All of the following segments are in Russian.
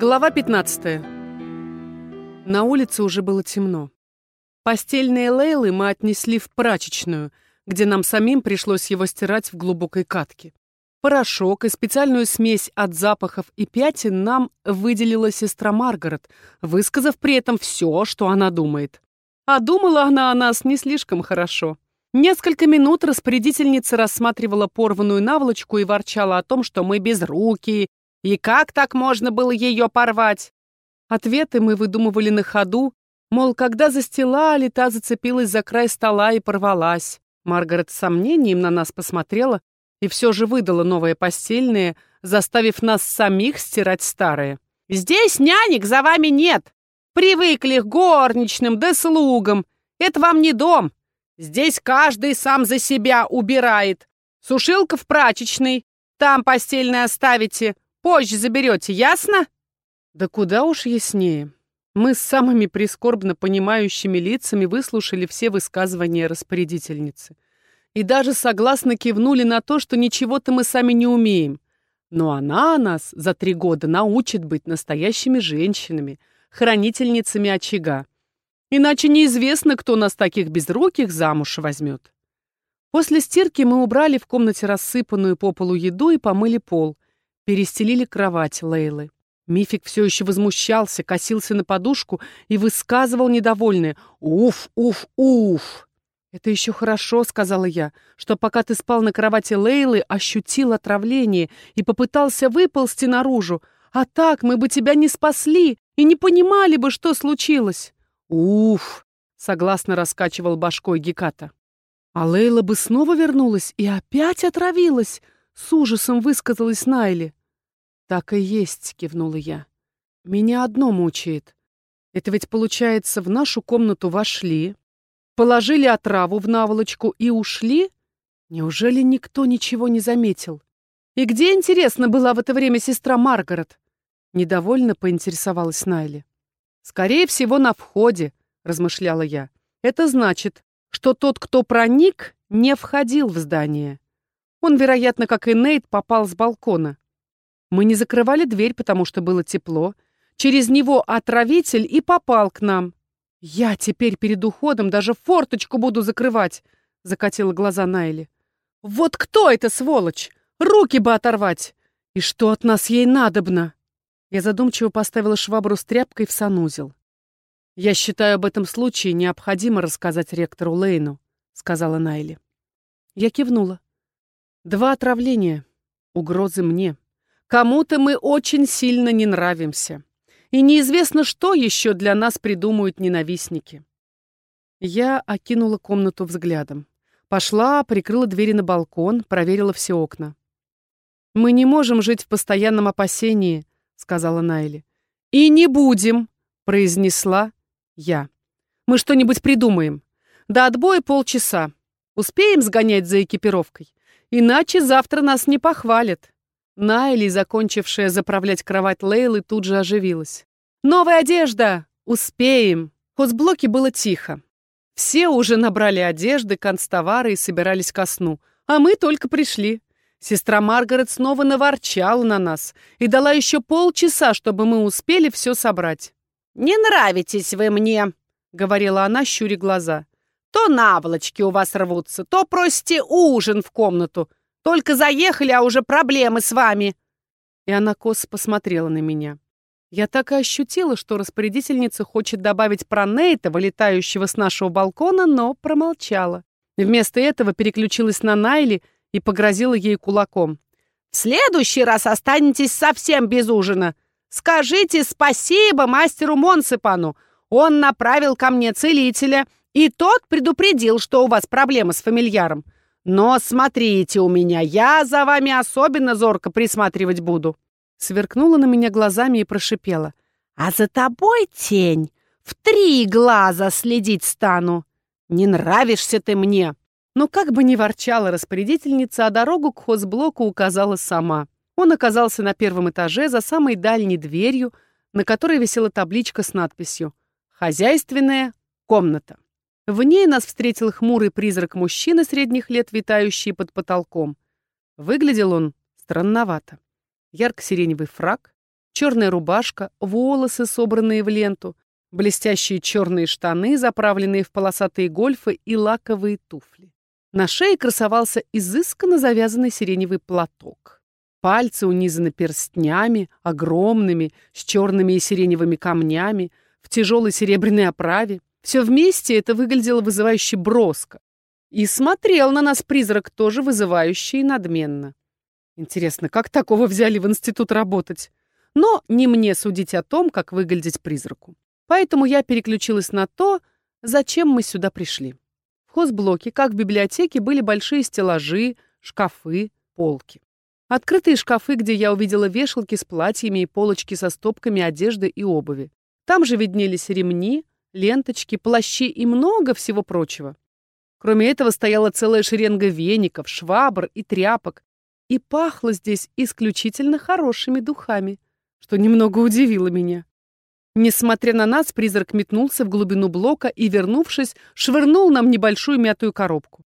Глава 15. На улице уже было темно. Постельные лейлы мы отнесли в прачечную, где нам самим пришлось его стирать в глубокой катке. Порошок и специальную смесь от запахов и пятен нам выделила сестра Маргарет, высказав при этом все, что она думает. А думала она о нас не слишком хорошо. Несколько минут распорядительница рассматривала порванную наволочку и ворчала о том, что мы безрукие, и как так можно было ее порвать? Ответы мы выдумывали на ходу, мол, когда застилали, та зацепилась за край стола и порвалась. Маргарет с сомнением на нас посмотрела и все же выдала новое постельное, заставив нас самих стирать старое. «Здесь нянек за вами нет. Привыкли к горничным да слугам. Это вам не дом. Здесь каждый сам за себя убирает. Сушилка в прачечной. Там постельное оставите. Позже заберете, ясно?» Да куда уж яснее. Мы с самыми прискорбно понимающими лицами выслушали все высказывания распорядительницы. И даже согласно кивнули на то, что ничего-то мы сами не умеем. Но она нас за три года научит быть настоящими женщинами, хранительницами очага. Иначе неизвестно, кто нас таких безруких замуж возьмет. После стирки мы убрали в комнате рассыпанную по полу еду и помыли пол. Перестелили кровать Лейлы. Мифик все еще возмущался, косился на подушку и высказывал недовольное «Уф, уф, уф!». «Это еще хорошо», — сказала я, «что пока ты спал на кровати Лейлы, ощутил отравление и попытался выползти наружу, а так мы бы тебя не спасли и не понимали бы, что случилось». «Уф!» — согласно раскачивал башкой Геката. «А Лейла бы снова вернулась и опять отравилась», с ужасом высказалась Найли. «Так и есть», — кивнула я. «Меня одно мучает. Это ведь, получается, в нашу комнату вошли, положили отраву в наволочку и ушли? Неужели никто ничего не заметил? И где, интересно, была в это время сестра Маргарет?» Недовольно поинтересовалась Найли. «Скорее всего, на входе», — размышляла я. «Это значит, что тот, кто проник, не входил в здание. Он, вероятно, как и Нейт, попал с балкона. Мы не закрывали дверь, потому что было тепло. Через него отравитель и попал к нам. Я теперь перед уходом даже форточку буду закрывать, закатила глаза Найли. Вот кто это сволочь? Руки бы оторвать! И что от нас ей надобно? Я задумчиво поставила швабру с тряпкой в санузел. «Я считаю, об этом случае необходимо рассказать ректору Лейну», — сказала Найли. Я кивнула. Два отравления. Угрозы мне. Кому-то мы очень сильно не нравимся. И неизвестно, что еще для нас придумают ненавистники. Я окинула комнату взглядом. Пошла, прикрыла двери на балкон, проверила все окна. «Мы не можем жить в постоянном опасении», — сказала Найли. «И не будем», — произнесла я. «Мы что-нибудь придумаем. До отбоя полчаса. Успеем сгонять за экипировкой? Иначе завтра нас не похвалят. Найли, закончившая заправлять кровать Лейлы, тут же оживилась. «Новая одежда! Успеем!» В хозблоке было тихо. Все уже набрали одежды, констовары и собирались ко сну. А мы только пришли. Сестра Маргарет снова наворчала на нас и дала еще полчаса, чтобы мы успели все собрать. «Не нравитесь вы мне», — говорила она, щуря глаза. То наволочки у вас рвутся, то просите ужин в комнату. Только заехали, а уже проблемы с вами». И она косо посмотрела на меня. Я так и ощутила, что распорядительница хочет добавить про Нейта, вылетающего с нашего балкона, но промолчала. Вместо этого переключилась на Найли и погрозила ей кулаком. «В следующий раз останетесь совсем без ужина. Скажите спасибо мастеру Монсипану. Он направил ко мне целителя, и тот предупредил, что у вас проблемы с фамильяром. Но смотрите у меня, я за вами особенно зорко присматривать буду». Сверкнула на меня глазами и прошипела. «А за тобой, тень, в три глаза следить стану. Не нравишься ты мне». Но как бы ни ворчала распорядительница, а дорогу к хозблоку указала сама. Он оказался на первом этаже за самой дальней дверью, на которой висела табличка с надписью «Хозяйственная комната». В ней нас встретил хмурый призрак мужчины средних лет, витающий под потолком. Выглядел он странновато. Ярко-сиреневый фраг, черная рубашка, волосы, собранные в ленту, блестящие черные штаны, заправленные в полосатые гольфы и лаковые туфли. На шее красовался изысканно завязанный сиреневый платок. Пальцы унизаны перстнями, огромными, с черными и сиреневыми камнями, в тяжелой серебряной оправе. Все вместе это выглядело вызывающе броско. И смотрел на нас призрак тоже вызывающе и надменно. Интересно, как такого взяли в институт работать? Но не мне судить о том, как выглядеть призраку. Поэтому я переключилась на то, зачем мы сюда пришли. В хозблоке, как в библиотеке, были большие стеллажи, шкафы, полки. Открытые шкафы, где я увидела вешалки с платьями и полочки со стопками одежды и обуви. Там же виднелись ремни, ленточки, плащи и много всего прочего. Кроме этого стояла целая шеренга веников, швабр и тряпок. И пахло здесь исключительно хорошими духами, что немного удивило меня. Несмотря на нас, призрак метнулся в глубину блока и, вернувшись, швырнул нам небольшую мятую коробку.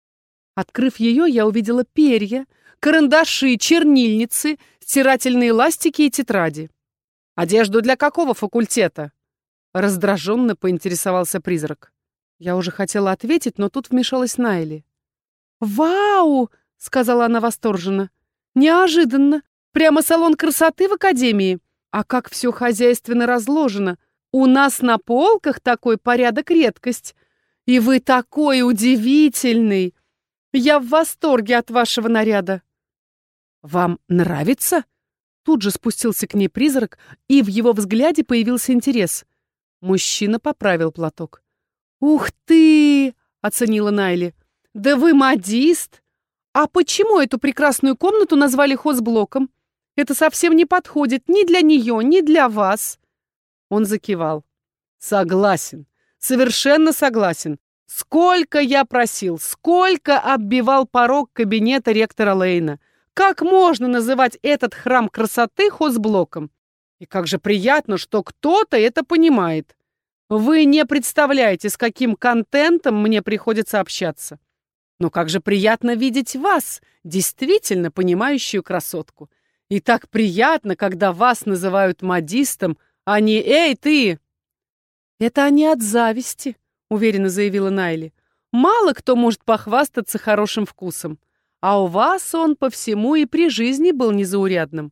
Открыв ее, я увидела перья, карандаши, чернильницы, стирательные ластики и тетради. «Одежду для какого факультета?» Раздраженно поинтересовался призрак. Я уже хотела ответить, но тут вмешалась Найли. «Вау!» — сказала она восторженно. «Неожиданно! Прямо салон красоты в академии! А как все хозяйственно разложено! У нас на полках такой порядок редкость! И вы такой удивительный! Я в восторге от вашего наряда!» «Вам нравится?» Тут же спустился к ней призрак, и в его взгляде появился интерес. Мужчина поправил платок. «Ух ты!» — оценила Найли. «Да вы модист! А почему эту прекрасную комнату назвали хозблоком? Это совсем не подходит ни для нее, ни для вас!» Он закивал. «Согласен, совершенно согласен. Сколько я просил, сколько оббивал порог кабинета ректора Лейна. Как можно называть этот храм красоты хозблоком? И как же приятно, что кто-то это понимает. Вы не представляете, с каким контентом мне приходится общаться. Но как же приятно видеть вас, действительно понимающую красотку. И так приятно, когда вас называют модистом, а не «Эй, ты!» «Это они от зависти», — уверенно заявила Найли. «Мало кто может похвастаться хорошим вкусом. А у вас он по всему и при жизни был незаурядным.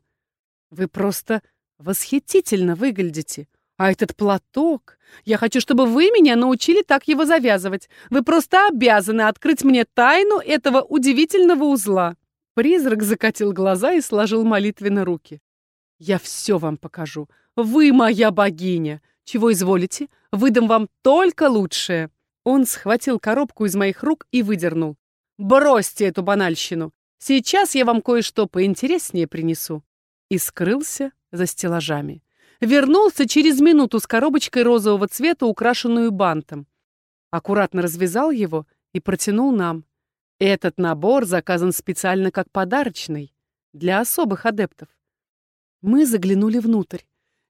Вы просто восхитительно выглядите. А этот платок... Я хочу, чтобы вы меня научили так его завязывать. Вы просто обязаны открыть мне тайну этого удивительного узла». Призрак закатил глаза и сложил молитвенно руки. «Я все вам покажу. Вы моя богиня. Чего изволите? Выдам вам только лучшее». Он схватил коробку из моих рук и выдернул. «Бросьте эту банальщину. Сейчас я вам кое-что поинтереснее принесу». И скрылся за стеллажами. Вернулся через минуту с коробочкой розового цвета, украшенную бантом. Аккуратно развязал его и протянул нам. Этот набор заказан специально как подарочный для особых адептов. Мы заглянули внутрь.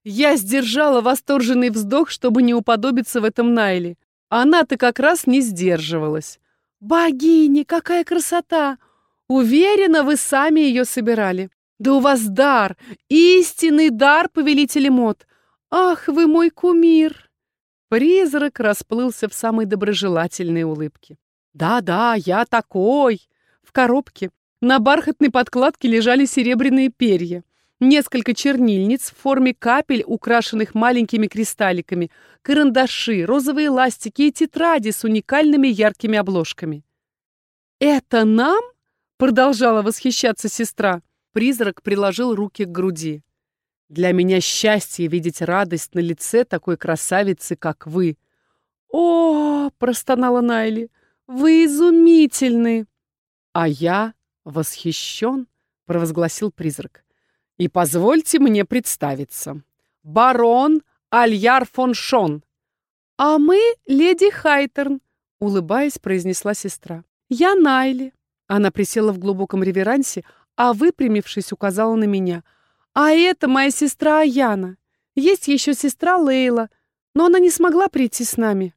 Я сдержала восторженный вздох, чтобы не уподобиться в этом Найле. Она-то как раз не сдерживалась. «Богини, какая красота! Уверена, вы сами ее собирали. Да у вас дар, истинный дар, повелитель мод. Ах, вы мой кумир!» Призрак расплылся в самой доброжелательной улыбке. «Да-да, я такой!» В коробке на бархатной подкладке лежали серебряные перья. Несколько чернильниц в форме капель, украшенных маленькими кристалликами, карандаши, розовые ластики и тетради с уникальными яркими обложками. «Это нам?» — продолжала восхищаться сестра. Призрак приложил руки к груди. «Для меня счастье видеть радость на лице такой красавицы, как вы». «О!» — простонала Найли. «Вы изумительны!» «А я восхищен!» — провозгласил призрак. «И позвольте мне представиться. Барон Альяр фон Шон». «А мы леди Хайтерн», — улыбаясь, произнесла сестра. «Я Найли». Она присела в глубоком реверансе, а, выпрямившись, указала на меня. «А это моя сестра Аяна. Есть еще сестра Лейла, но она не смогла прийти с нами».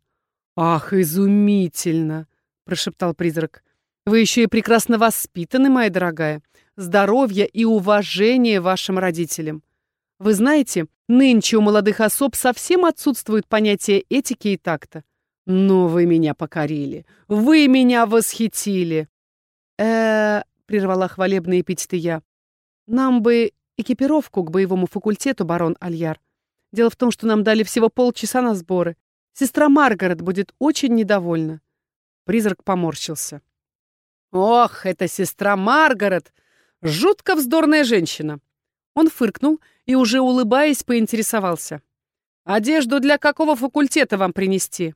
«Ах, изумительно!» — прошептал призрак. «Вы еще и прекрасно воспитаны, моя дорогая. Здоровья и уважения вашим родителям. Вы знаете, нынче у молодых особ совсем отсутствует понятие этики и такта. Но вы меня покорили. Вы меня восхитили. э прервала хвалебные эпитеты я. Нам бы экипировку к боевому факультету, барон Альяр. Дело в том, что нам дали всего полчаса на сборы. Сестра Маргарет будет очень недовольна. Призрак поморщился. Ох, это сестра Маргарет! Жутко вздорная женщина. Он фыркнул и, уже улыбаясь, поинтересовался. «Одежду для какого факультета вам принести?»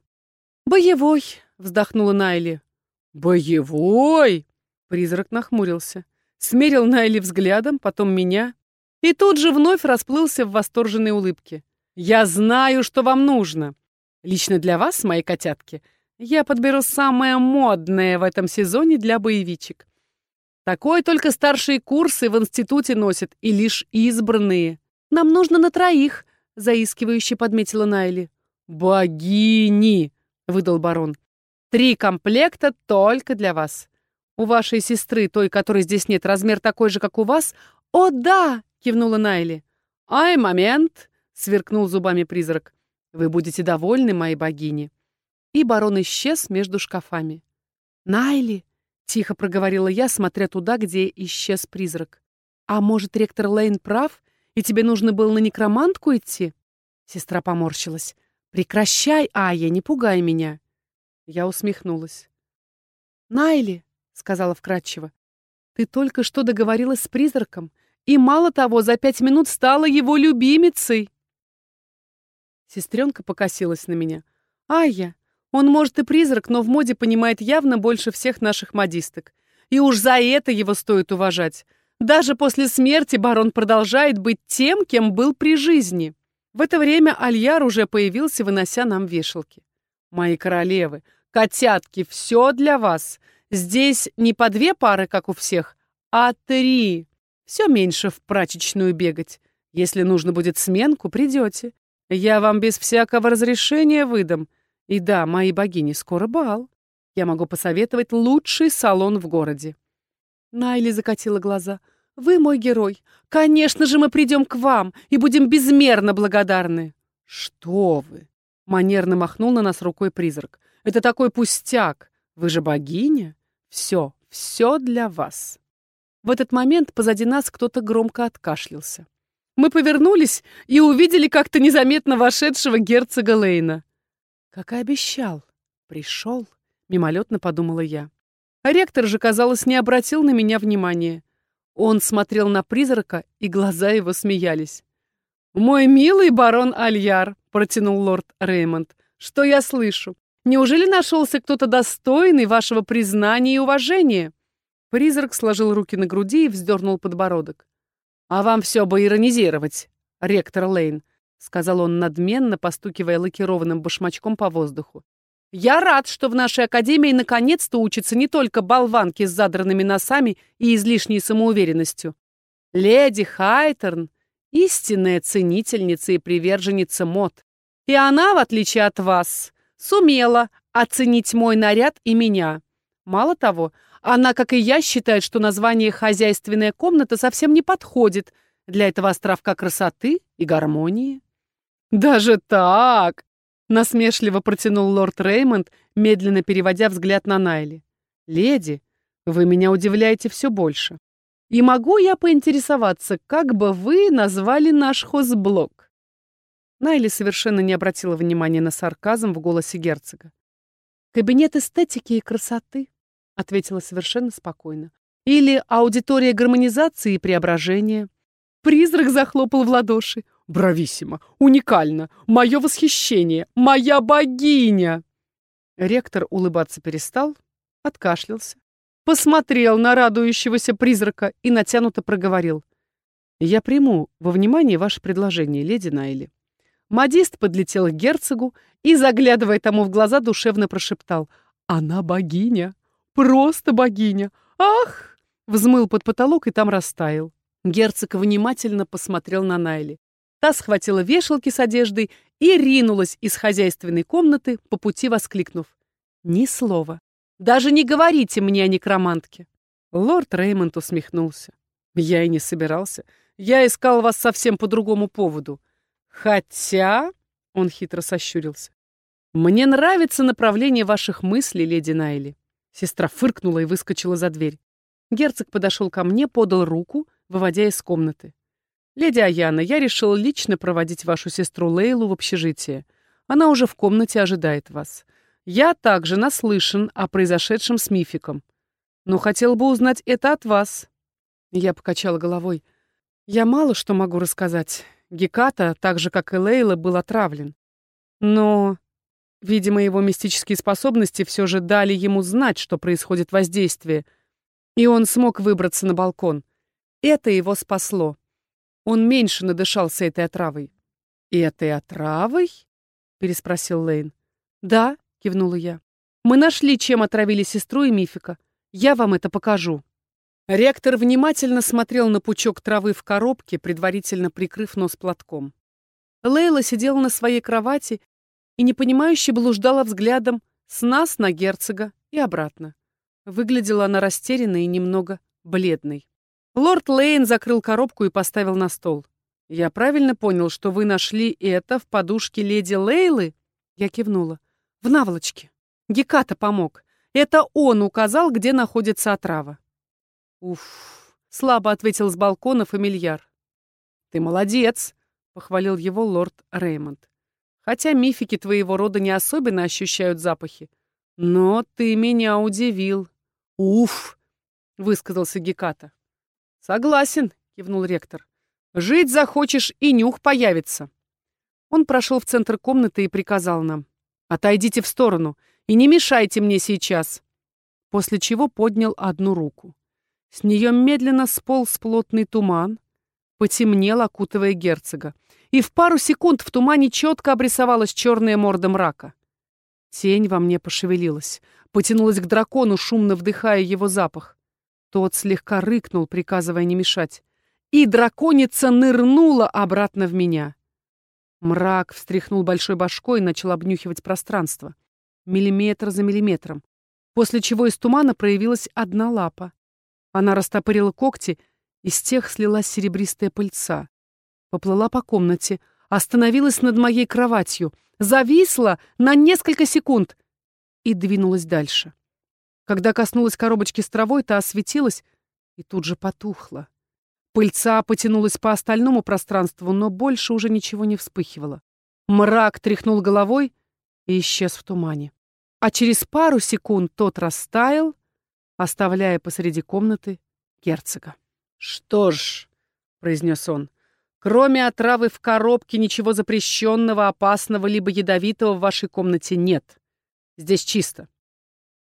«Боевой», — вздохнула Найли. «Боевой?» — призрак нахмурился. Смерил Найли взглядом, потом меня. И тут же вновь расплылся в восторженной улыбке. «Я знаю, что вам нужно. Лично для вас, мои котятки, я подберу самое модное в этом сезоне для боевичек. Такое только старшие курсы в институте носят, и лишь избранные. Нам нужно на троих, заискивающе подметила Найли. Богини, выдал барон. Три комплекта только для вас. У вашей сестры, той, которой здесь нет, размер такой же, как у вас? О, да, кивнула Найли. Ай, момент, сверкнул зубами призрак. Вы будете довольны, мои богини. И барон исчез между шкафами. Найли, Тихо проговорила я, смотря туда, где исчез призрак. «А может, ректор Лейн прав, и тебе нужно было на некромантку идти?» Сестра поморщилась. «Прекращай, Ая, не пугай меня!» Я усмехнулась. «Найли», — сказала вкратчиво, — «ты только что договорилась с призраком, и, мало того, за пять минут стала его любимицей!» Сестренка покосилась на меня. «Ая, он, может, и призрак, но в моде понимает явно больше всех наших модисток. И уж за это его стоит уважать. Даже после смерти барон продолжает быть тем, кем был при жизни. В это время Альяр уже появился, вынося нам вешалки. Мои королевы, котятки, все для вас. Здесь не по две пары, как у всех, а три. Все меньше в прачечную бегать. Если нужно будет сменку, придете. Я вам без всякого разрешения выдам. И да, мои богини, скоро бал. Я могу посоветовать лучший салон в городе. Найли закатила глаза. Вы мой герой. Конечно же, мы придем к вам и будем безмерно благодарны. Что вы? Манерно махнул на нас рукой призрак. Это такой пустяк. Вы же богиня. Все, все для вас. В этот момент позади нас кто-то громко откашлялся. Мы повернулись и увидели как-то незаметно вошедшего герцога Лейна. Как и обещал. Пришел, мимолетно подумала я. Ректор же, казалось, не обратил на меня внимания. Он смотрел на призрака, и глаза его смеялись. «Мой милый барон Альяр», — протянул лорд Реймонд, — «что я слышу? Неужели нашелся кто-то достойный вашего признания и уважения?» Призрак сложил руки на груди и вздернул подбородок. «А вам все бы иронизировать, ректор Лейн сказал он надменно, постукивая лакированным башмачком по воздуху. «Я рад, что в нашей академии наконец-то учатся не только болванки с задранными носами и излишней самоуверенностью. Леди Хайтерн — истинная ценительница и приверженница мод. И она, в отличие от вас, сумела оценить мой наряд и меня. Мало того, она, как и я, считает, что название «хозяйственная комната» совсем не подходит для этого островка красоты и гармонии. «Даже так?» — насмешливо протянул лорд Реймонд, медленно переводя взгляд на Найли. «Леди, вы меня удивляете все больше. И могу я поинтересоваться, как бы вы назвали наш хозблок?» Найли совершенно не обратила внимания на сарказм в голосе герцога. «Кабинет эстетики и красоты», — ответила совершенно спокойно. «Или аудитория гармонизации и преображения». Призрак захлопал в ладоши. Брависсимо, уникально, мое восхищение, моя богиня!» Ректор улыбаться перестал, откашлялся, посмотрел на радующегося призрака и натянуто проговорил. «Я приму во внимание ваше предложение, леди Найли». Модист подлетел к герцогу и, заглядывая тому в глаза, душевно прошептал. «Она богиня! Просто богиня! Ах!» Взмыл под потолок и там растаял. Герцог внимательно посмотрел на Найли. Та схватила вешалки с одеждой и ринулась из хозяйственной комнаты, по пути воскликнув. «Ни слова. Даже не говорите мне о некромантке!» Лорд Реймонд усмехнулся. Я и не собирался. Я искал вас совсем по другому поводу. Хотя...» — он хитро сощурился. «Мне нравится направление ваших мыслей, леди Найли». Сестра фыркнула и выскочила за дверь. Герцог подошел ко мне, подал руку, выводя из комнаты. «Леди Аяна, я решил лично проводить вашу сестру Лейлу в общежитие. Она уже в комнате ожидает вас. Я также наслышан о произошедшем с Мификом. Но хотел бы узнать это от вас». Я покачала головой. «Я мало что могу рассказать. Геката, так же, как и Лейла, был отравлен. Но, видимо, его мистические способности все же дали ему знать, что происходит воздействие, и он смог выбраться на балкон. Это его спасло. Он меньше надышался этой отравой. «Этой отравой?» — переспросил Лейн. «Да», — кивнула я. «Мы нашли, чем отравили сестру и Мифика. Я вам это покажу». Ректор внимательно смотрел на пучок травы в коробке, предварительно прикрыв нос платком. Лейла сидела на своей кровати и непонимающе блуждала взглядом с нас на герцога и обратно. Выглядела она растерянной и немного бледной. Лорд Лейн закрыл коробку и поставил на стол. «Я правильно понял, что вы нашли это в подушке леди Лейлы?» Я кивнула. «В наволочке. Геката помог. Это он указал, где находится отрава». «Уф», — слабо ответил с балкона фамильяр. «Ты молодец», — похвалил его лорд Реймонд. «Хотя мифики твоего рода не особенно ощущают запахи. Но ты меня удивил». «Уф», — высказался Геката. «Согласен», — кивнул ректор. «Жить захочешь, и нюх появится». Он прошел в центр комнаты и приказал нам. «Отойдите в сторону и не мешайте мне сейчас». После чего поднял одну руку. С нее медленно сполз плотный туман, потемнел, окутывая герцога. И в пару секунд в тумане четко обрисовалась черная морда мрака. Тень во мне пошевелилась, потянулась к дракону, шумно вдыхая его запах. Тот слегка рыкнул, приказывая не мешать. И драконица нырнула обратно в меня. Мрак встряхнул большой башкой и начал обнюхивать пространство. Миллиметр за миллиметром. После чего из тумана проявилась одна лапа. Она растопырила когти, из тех слилась серебристая пыльца. Поплыла по комнате, остановилась над моей кроватью, зависла на несколько секунд и двинулась дальше. Когда коснулась коробочки с травой, та осветилась и тут же потухла. Пыльца потянулась по остальному пространству, но больше уже ничего не вспыхивало. Мрак тряхнул головой и исчез в тумане. А через пару секунд тот растаял, оставляя посреди комнаты герцога. «Что ж», — произнес он, — «кроме отравы в коробке ничего запрещенного, опасного либо ядовитого в вашей комнате нет. Здесь чисто.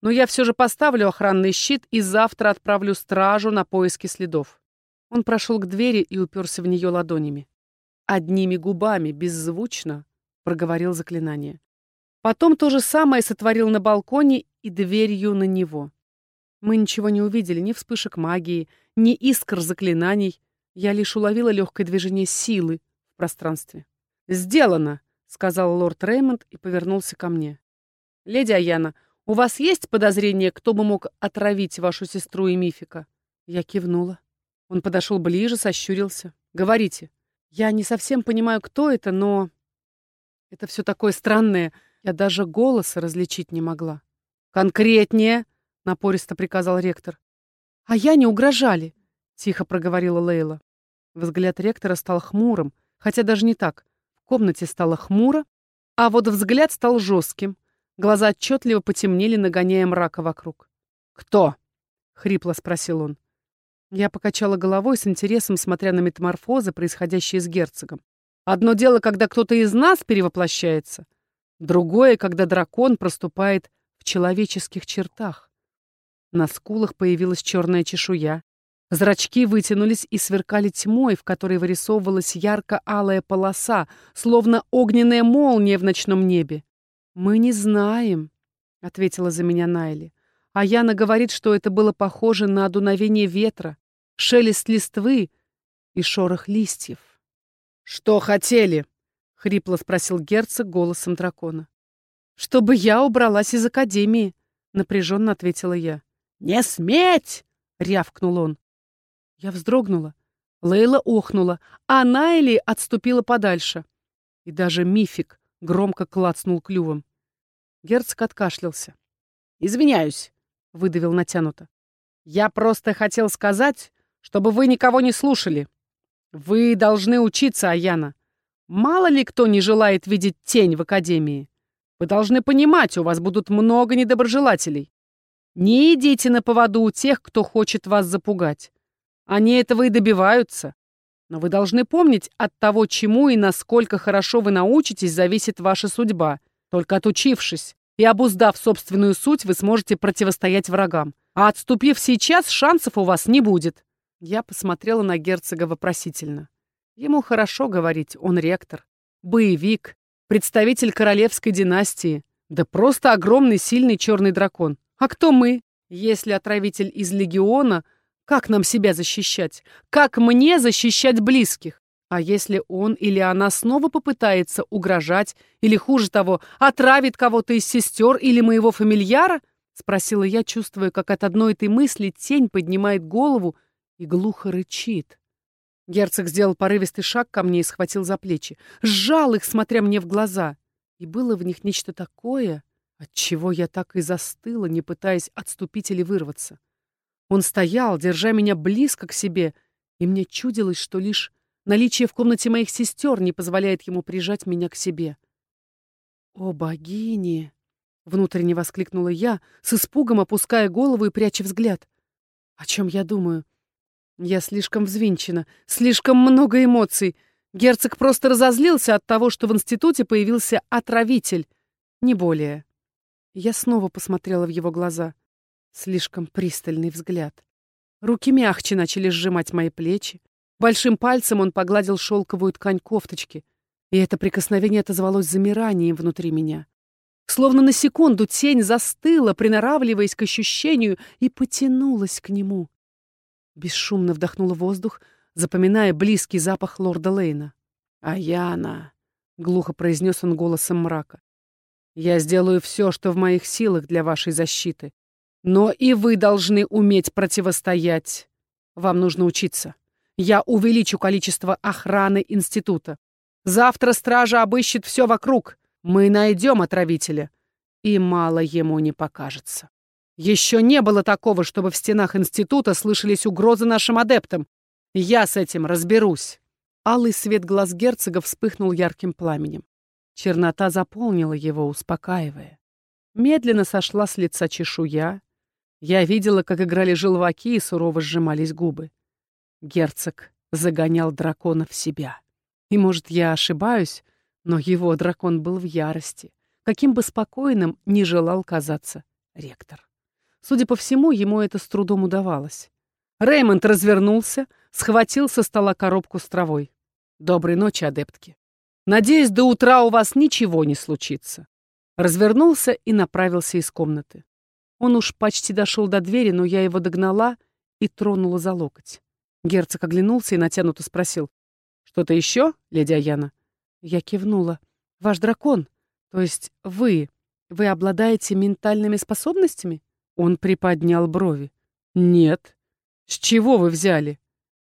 Но я все же поставлю охранный щит и завтра отправлю стражу на поиски следов. Он прошел к двери и уперся в нее ладонями. Одними губами, беззвучно, проговорил заклинание. Потом то же самое сотворил на балконе и дверью на него. Мы ничего не увидели, ни вспышек магии, ни искр заклинаний. Я лишь уловила легкое движение силы в пространстве. «Сделано!» — сказал лорд Реймонд и повернулся ко мне. «Леди Аяна, у вас есть подозрение, кто бы мог отравить вашу сестру и Мифика?» Я кивнула. Он подошел ближе, сощурился. «Говорите. Я не совсем понимаю, кто это, но... Это все такое странное. Я даже голоса различить не могла». «Конкретнее!» — напористо приказал ректор. «А я не угрожали!» — тихо проговорила Лейла. Взгляд ректора стал хмурым, хотя даже не так. В комнате стало хмуро, а вот взгляд стал жестким, Глаза отчетливо потемнели, нагоняя мрака вокруг. «Кто?» — хрипло спросил он. Я покачала головой с интересом, смотря на метаморфозы, происходящие с герцогом. Одно дело, когда кто-то из нас перевоплощается, другое, когда дракон проступает в человеческих чертах. На скулах появилась черная чешуя, Зрачки вытянулись и сверкали тьмой, в которой вырисовывалась ярко-алая полоса, словно огненная молния в ночном небе. «Мы не знаем», — ответила за меня Найли. А Яна говорит, что это было похоже на дуновение ветра, шелест листвы и шорох листьев. «Что хотели?» — хрипло спросил герцог голосом дракона. «Чтобы я убралась из академии», — напряженно ответила я. «Не сметь!» — рявкнул он. Я вздрогнула. Лейла охнула, а Найли отступила подальше. И даже мифик громко клацнул клювом. Герцог откашлялся. «Извиняюсь», — выдавил натянуто. «Я просто хотел сказать, чтобы вы никого не слушали. Вы должны учиться, Аяна. Мало ли кто не желает видеть тень в Академии. Вы должны понимать, у вас будут много недоброжелателей. Не идите на поводу у тех, кто хочет вас запугать. Они этого и добиваются. Но вы должны помнить, от того, чему и насколько хорошо вы научитесь, зависит ваша судьба. Только отучившись и обуздав собственную суть, вы сможете противостоять врагам. А отступив сейчас, шансов у вас не будет. Я посмотрела на герцога вопросительно. Ему хорошо говорить, он ректор, боевик, представитель королевской династии, да просто огромный сильный черный дракон. А кто мы? Если отравитель из легиона, как нам себя защищать? Как мне защищать близких? А если он или она снова попытается угрожать, или, хуже того, отравит кого-то из сестер или моего фамильяра? Спросила я, чувствуя, как от одной этой мысли тень поднимает голову и глухо рычит. Герцог сделал порывистый шаг ко мне и схватил за плечи. Сжал их, смотря мне в глаза. И было в них нечто такое, от чего я так и застыла, не пытаясь отступить или вырваться. Он стоял, держа меня близко к себе, и мне чудилось, что лишь наличие в комнате моих сестер не позволяет ему прижать меня к себе. «О, богини!» — внутренне воскликнула я, с испугом опуская голову и пряча взгляд. «О чем я думаю?» Я слишком взвинчена, слишком много эмоций. Герцог просто разозлился от того, что в институте появился отравитель. Не более. Я снова посмотрела в его глаза. Слишком пристальный взгляд. Руки мягче начали сжимать мои плечи. Большим пальцем он погладил шелковую ткань кофточки. И это прикосновение отозвалось замиранием внутри меня. Словно на секунду тень застыла, приноравливаясь к ощущению, и потянулась к нему. Бесшумно вдохнула воздух, запоминая близкий запах лорда Лейна. «Аяна!» — глухо произнес он голосом мрака. «Я сделаю все, что в моих силах для вашей защиты. Но и вы должны уметь противостоять. Вам нужно учиться. Я увеличу количество охраны института. Завтра стража обыщет все вокруг. Мы найдем отравителя. И мало ему не покажется». Еще не было такого, чтобы в стенах института слышались угрозы нашим адептам. Я с этим разберусь. Алый свет глаз герцога вспыхнул ярким пламенем. Чернота заполнила его, успокаивая. Медленно сошла с лица чешуя. Я видела, как играли желваки и сурово сжимались губы. Герцог загонял дракона в себя. И, может, я ошибаюсь, но его дракон был в ярости, каким бы спокойным не желал казаться ректор. Судя по всему, ему это с трудом удавалось. Реймонд развернулся, схватил со стола коробку с травой. «Доброй ночи, адептки. Надеюсь, до утра у вас ничего не случится». Развернулся и направился из комнаты. Он уж почти дошел до двери, но я его догнала и тронула за локоть. Герцог оглянулся и натянуто спросил. «Что-то еще, леди Аяна?» Я кивнула. «Ваш дракон, то есть вы, вы обладаете ментальными способностями?» Он приподнял брови. «Нет. С чего вы взяли?»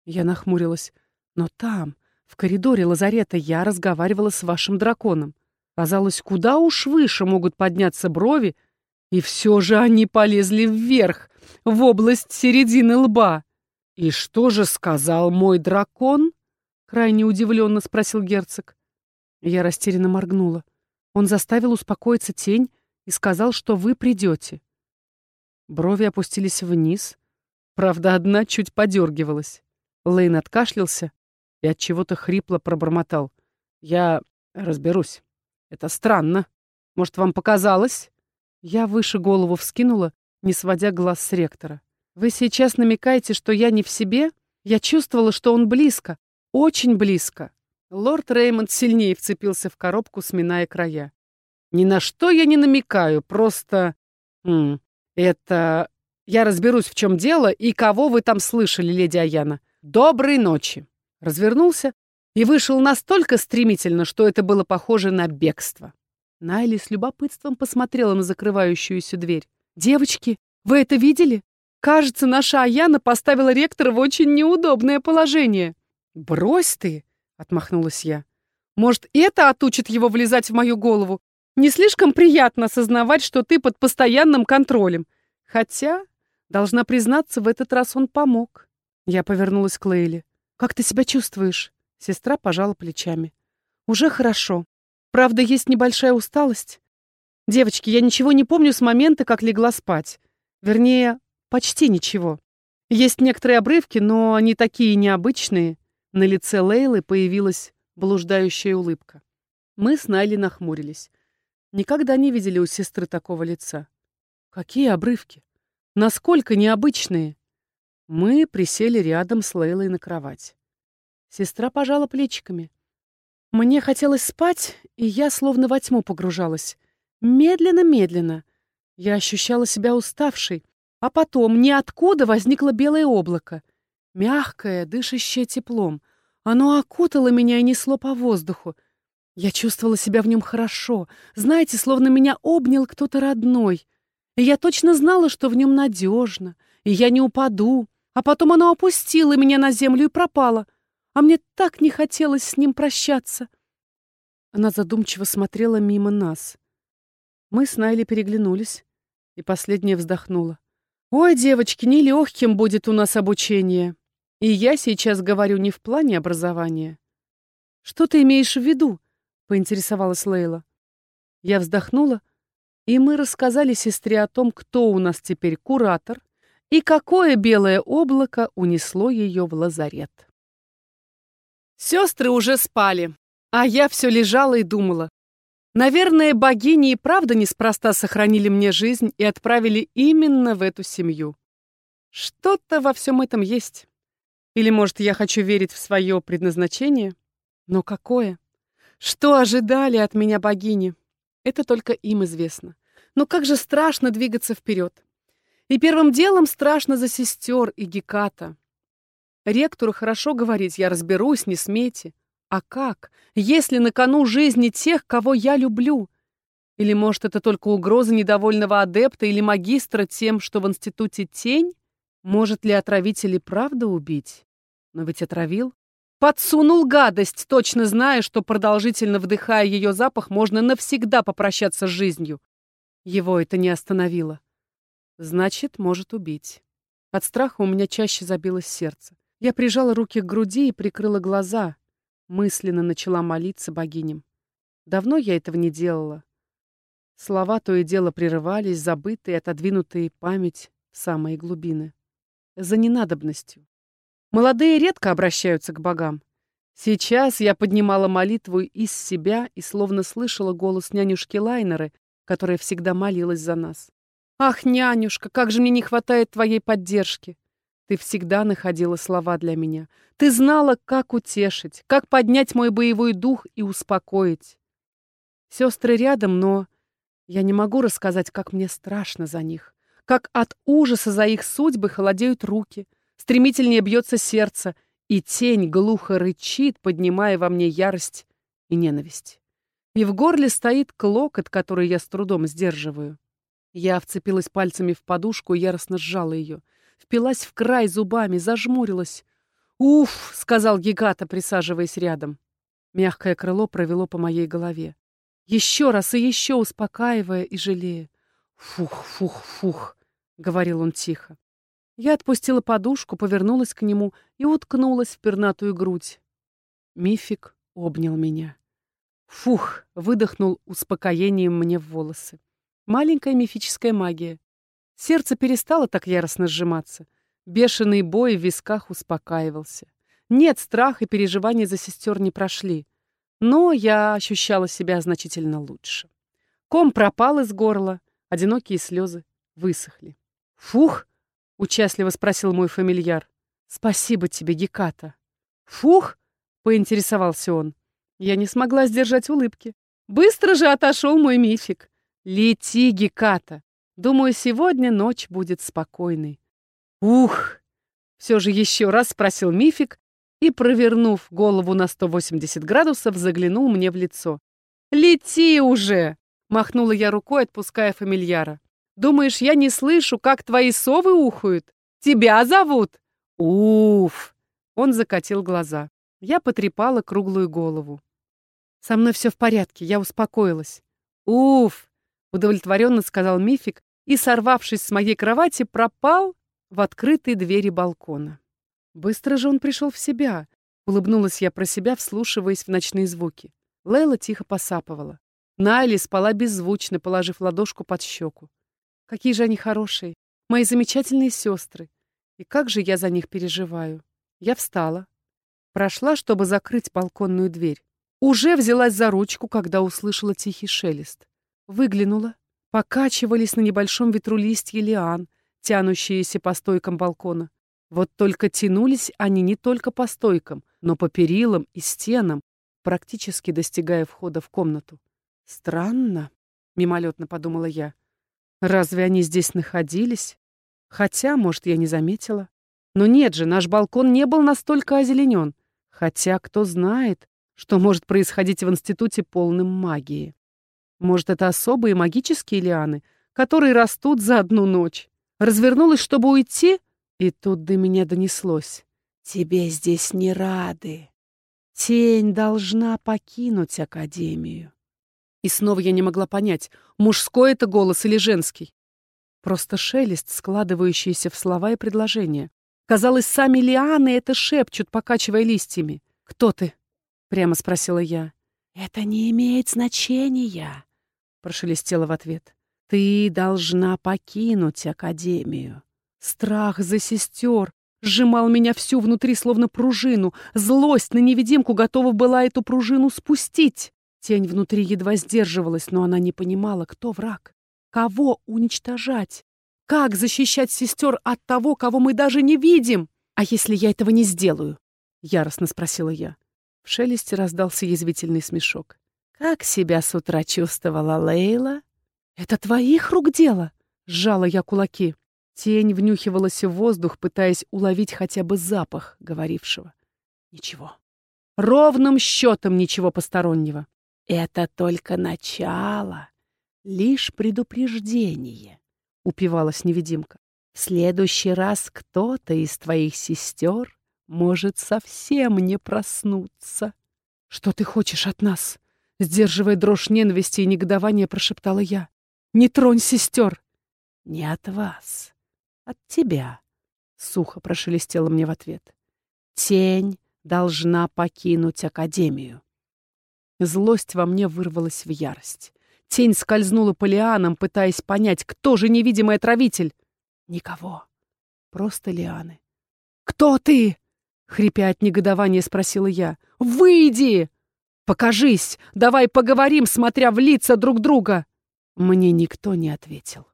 Я нахмурилась. «Но там, в коридоре лазарета, я разговаривала с вашим драконом. Казалось, куда уж выше могут подняться брови, и все же они полезли вверх, в область середины лба. «И что же сказал мой дракон?» — крайне удивленно спросил герцог. Я растерянно моргнула. Он заставил успокоиться тень и сказал, что вы придете. Брови опустились вниз. Правда, одна чуть подергивалась. Лейн откашлялся и от чего-то хрипло пробормотал. «Я разберусь. Это странно. Может, вам показалось?» Я выше голову вскинула, не сводя глаз с ректора. «Вы сейчас намекаете, что я не в себе? Я чувствовала, что он близко. Очень близко». Лорд Реймонд сильнее вцепился в коробку, сминая края. «Ни на что я не намекаю, просто...» -м, «Это... Я разберусь, в чем дело и кого вы там слышали, леди Аяна. Доброй ночи!» Развернулся и вышел настолько стремительно, что это было похоже на бегство. Найли с любопытством посмотрела на закрывающуюся дверь. «Девочки, вы это видели? Кажется, наша Аяна поставила ректора в очень неудобное положение. «Брось ты!» — отмахнулась я. «Может, это отучит его влезать в мою голову? Не слишком приятно осознавать, что ты под постоянным контролем. Хотя, должна признаться, в этот раз он помог». Я повернулась к Лейле. «Как ты себя чувствуешь?» Сестра пожала плечами. «Уже хорошо. Правда, есть небольшая усталость. Девочки, я ничего не помню с момента, как легла спать. Вернее, почти ничего. Есть некоторые обрывки, но они такие необычные. На лице Лейлы появилась блуждающая улыбка. Мы с Найли нахмурились. Никогда не видели у сестры такого лица. Какие обрывки? Насколько необычные? Мы присели рядом с Лейлой на кровать. Сестра пожала плечиками. Мне хотелось спать, и я словно во тьму погружалась. Медленно-медленно. Я ощущала себя уставшей, а потом ниоткуда возникло белое облако. Мягкое, дышащее теплом. Оно окутало меня и несло по воздуху. Я чувствовала себя в нем хорошо. Знаете, словно меня обнял кто-то родной. И я точно знала, что в нем надежно, и я не упаду. А потом оно опустило меня на землю и пропало. А мне так не хотелось с ним прощаться. Она задумчиво смотрела мимо нас. Мы с Найли переглянулись, и последняя вздохнула. «Ой, девочки, нелегким будет у нас обучение. И я сейчас говорю не в плане образования». «Что ты имеешь в виду?» — поинтересовалась Лейла. Я вздохнула, и мы рассказали сестре о том, кто у нас теперь куратор и какое белое облако унесло ее в лазарет. Сестры уже спали, а я все лежала и думала, Наверное, богини и правда неспроста сохранили мне жизнь и отправили именно в эту семью. Что-то во всем этом есть. Или, может, я хочу верить в свое предназначение? Но какое? Что ожидали от меня богини? Это только им известно. Но как же страшно двигаться вперед. И первым делом страшно за сестер и Геката. Ректору хорошо говорить, я разберусь, не смейте. А как, если на кону жизни тех, кого я люблю? Или, может, это только угроза недовольного адепта или магистра тем, что в институте тень? Может ли отравитель и правда убить? Но ведь отравил. Подсунул гадость, точно зная, что, продолжительно вдыхая ее запах, можно навсегда попрощаться с жизнью. Его это не остановило. Значит, может убить. От страха у меня чаще забилось сердце. Я прижала руки к груди и прикрыла глаза, Мысленно начала молиться богиням. Давно я этого не делала. Слова то и дело прерывались, забытые, отодвинутые память в самые глубины. За ненадобностью. Молодые редко обращаются к богам. Сейчас я поднимала молитву из себя и словно слышала голос нянюшки Лайнеры, которая всегда молилась за нас. «Ах, нянюшка, как же мне не хватает твоей поддержки! Ты всегда находила слова для меня. Ты знала, как утешить, как поднять мой боевой дух и успокоить. Сестры рядом, но я не могу рассказать, как мне страшно за них, как от ужаса за их судьбы холодеют руки, стремительнее бьется сердце, и тень глухо рычит, поднимая во мне ярость и ненависть. И в горле стоит клокот, который я с трудом сдерживаю. Я вцепилась пальцами в подушку и яростно сжала ее — впилась в край зубами, зажмурилась. «Уф!» — сказал Гигата, присаживаясь рядом. Мягкое крыло провело по моей голове. Еще раз и еще успокаивая и жалея. «Фух, фух, фух!» — говорил он тихо. Я отпустила подушку, повернулась к нему и уткнулась в пернатую грудь. Мифик обнял меня. Фух! выдохнул успокоением мне в волосы. Маленькая мифическая магия. Сердце перестало так яростно сжиматься. Бешеный бой в висках успокаивался. Нет, страх и переживания за сестер не прошли. Но я ощущала себя значительно лучше. Ком пропал из горла, одинокие слезы высохли. «Фух!» — участливо спросил мой фамильяр. «Спасибо тебе, Геката». «Фух!» — поинтересовался он. Я не смогла сдержать улыбки. Быстро же отошел мой мифик. «Лети, Геката!» Думаю, сегодня ночь будет спокойной. Ух! Все же еще раз спросил Мифик и, провернув голову на 180 градусов, заглянул мне в лицо. «Лети уже!» — махнула я рукой, отпуская фамильяра. Думаешь, я не слышу, как твои совы ухают? Тебя зовут? Уф! Он закатил глаза. Я потрепала круглую голову. Со мной все в порядке, я успокоилась. Уф! Удовлетворенно сказал Мифик и, сорвавшись с моей кровати, пропал в открытые двери балкона. Быстро же он пришел в себя. Улыбнулась я про себя, вслушиваясь в ночные звуки. Лейла тихо посапывала. Найли спала беззвучно, положив ладошку под щеку. Какие же они хорошие, мои замечательные сестры. И как же я за них переживаю. Я встала. Прошла, чтобы закрыть балконную дверь. Уже взялась за ручку, когда услышала тихий шелест. Выглянула. Покачивались на небольшом ветру листья лиан, тянущиеся по стойкам балкона. Вот только тянулись они не только по стойкам, но по перилам и стенам, практически достигая входа в комнату. Странно, мимолетно подумала я. Разве они здесь находились? Хотя, может, я не заметила. Но нет же, наш балкон не был настолько озеленен. Хотя, кто знает, что может происходить в институте полным магии. Может, это особые магические лианы, которые растут за одну ночь. Развернулась, чтобы уйти, и тут до меня донеслось. «Тебе здесь не рады. Тень должна покинуть Академию». И снова я не могла понять, мужской это голос или женский. Просто шелест, складывающийся в слова и предложения. Казалось, сами лианы это шепчут, покачивая листьями. «Кто ты?» — прямо спросила я. «Это не имеет значения», — прошелестела в ответ. «Ты должна покинуть Академию». Страх за сестер сжимал меня всю внутри, словно пружину. Злость на невидимку готова была эту пружину спустить. Тень внутри едва сдерживалась, но она не понимала, кто враг. Кого уничтожать? Как защищать сестер от того, кого мы даже не видим? А если я этого не сделаю? Яростно спросила я. В шелесте раздался язвительный смешок. Как себя с утра чувствовала Лейла? Это твоих рук дело? Сжала я кулаки. Тень внюхивалась в воздух, пытаясь уловить хотя бы запах говорившего. Ничего. Ровным счетом ничего постороннего. Это только начало, лишь предупреждение, упивалась невидимка. В следующий раз кто-то из твоих сестер может совсем не проснуться. Что ты хочешь от нас? Сдерживая дрожь ненависти и негодования, прошептала я. Не тронь сестер. Не от вас, от тебя, сухо прошелестело мне в ответ. Тень должна покинуть Академию. Злость во мне вырвалась в ярость. Тень скользнула по лианам, пытаясь понять, кто же невидимый отравитель. Никого. Просто лианы. «Кто ты?» — хрипя от негодования спросила я. «Выйди! Покажись! Давай поговорим, смотря в лица друг друга!» Мне никто не ответил.